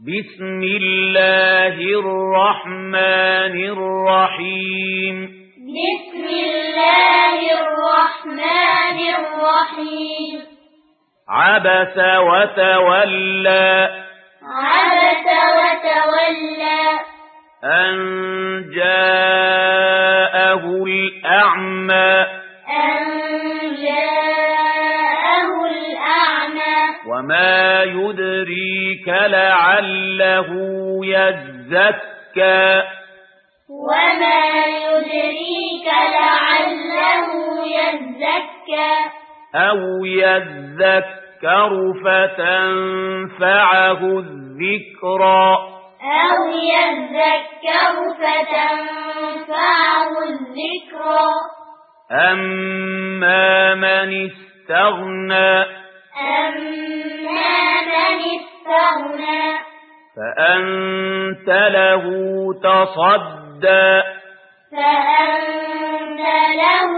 بسم الله الرحمن الرحيم بسم الله الرحمن الرحيم عبس وتولى عبس وتولى وما يدريك لعله يزكى وما يدريك لعله يزكى أو يذكر فتنفعه الذكرى أو يذكر فتنفعه الذكرى أما من استغنى فأنت له تصدى. فأنت له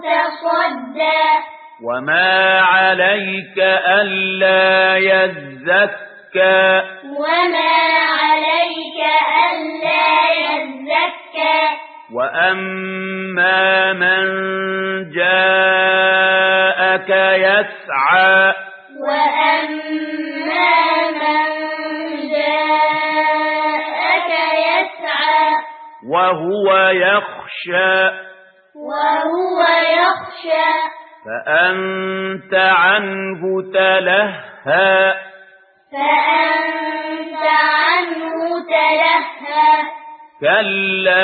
تصدى. وما عليك ألا يزكى. وما عليك ألا يزكى. وأما من جاءك يسكى وهو يخشى وهو يخشى فأنت عنه تلهى فأنت عنه تلهى كلا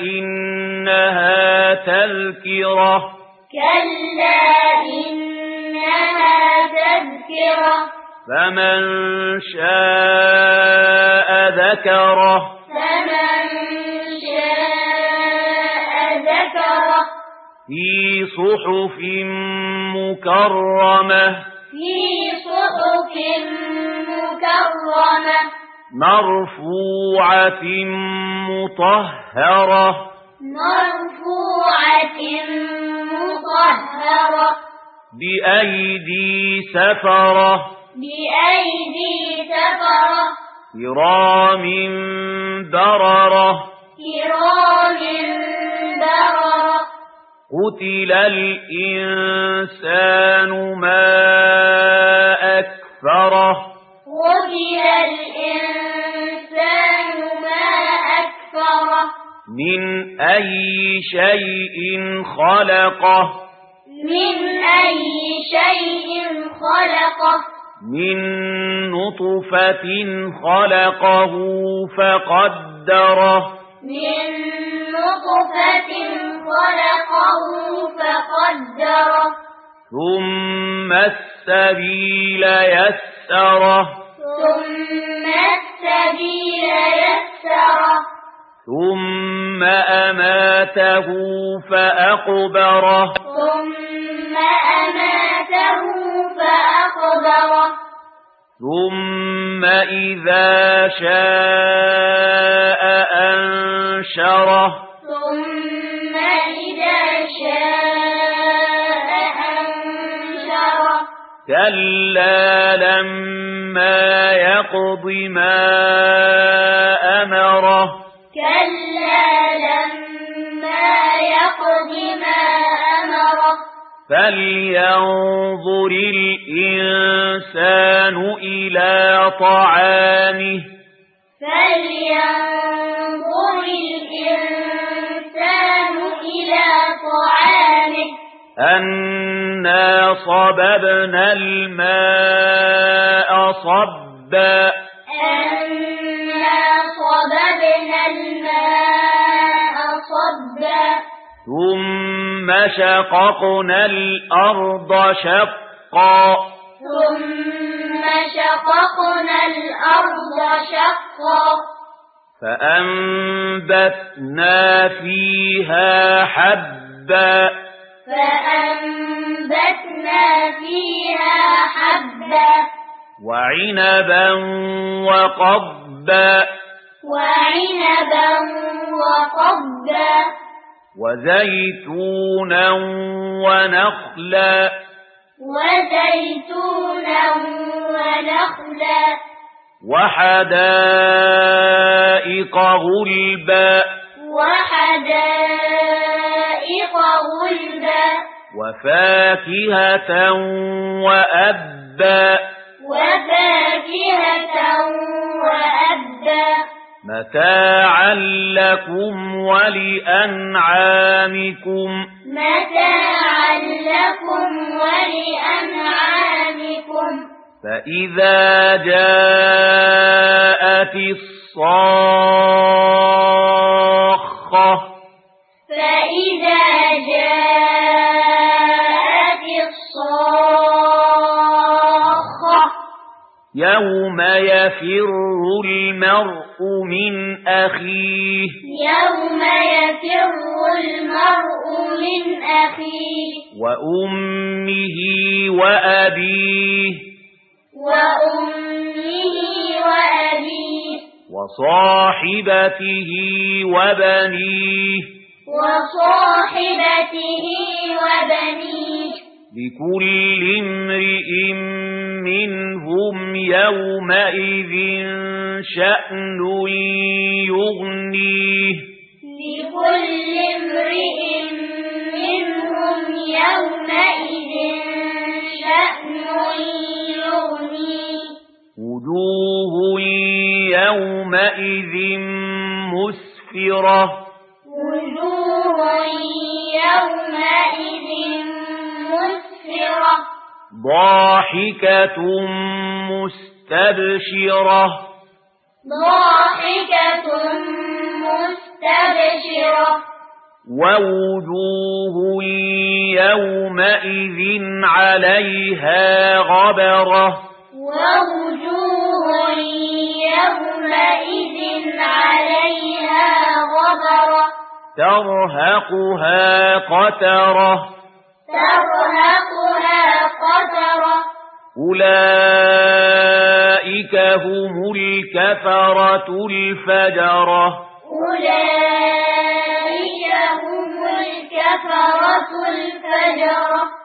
إنها تذكرة كلا إنها تذكرة فمن شاء ذكره فمن شاء ذكره في صحف مكرمة. في صحف مكرمة. مرفوعة مطهرة. مرفوعة مطهرة. بأيدي سفرة. بأيدي سفرة. كرام بررة. كرام قتل الإنسان ما أكفره قتل الإنسان ما أكفره من أي شيء خلقه من أي شيء خلقه من نطفة خلقه فقدره من ثم السبيل يسر ثم السبيل يسر ثم أماته فأقبر ثم أماته فأقبره ثم إذا شاء أنشره كلا لما يقض ما أمره كلا لما يقض ما أمره فلينظر الإنسان إلى طعامه فلينظر أنا صببنا الماء صبا ثم شققنا الأرض شقا ثم شققنا الأرض شقا فأنبتنا فيها حبا فأنبتنا فيها حبا. وعنبا وقبا وعنبا وقبا وزيتونا ونخلا. وزيتونا ونخلا. وحدائق غلبا. وحدائق وَفَاكِهَةً وَأَبًّا وَفَاكِهَةً وَأَبًّا مَتَاعًا لَكُمْ وَلِأَنْعَامِكُمْ مَتَاعًا لَكُمْ وَلِأَنْعَامِكُمْ فَإِذَا جَاءَتِ الصَّاخَّةُ يوم يفر المرء من أخيه يوم يفر المرء من أخيه وأمه وأبيه وأمه وأبيه وصاحبته وبنيه وصاحبته وبنيه لكل امرئ منهم يومئذ شأن يغنيه. لكل امرئ منهم يومئذ شأن يغنيه. وجوه يومئذ مسفرة. وجوه يومئذ ضاحكة مستبشرة. ضاحكة مستبشرة. ووجوه يومئذ عليها غبرة. ووجوه يومئذ عليها غبرة. ترهقها قترة. ترهقها أولئك هم الكفرة الفجرة أولئك هم الكفرة الفجرة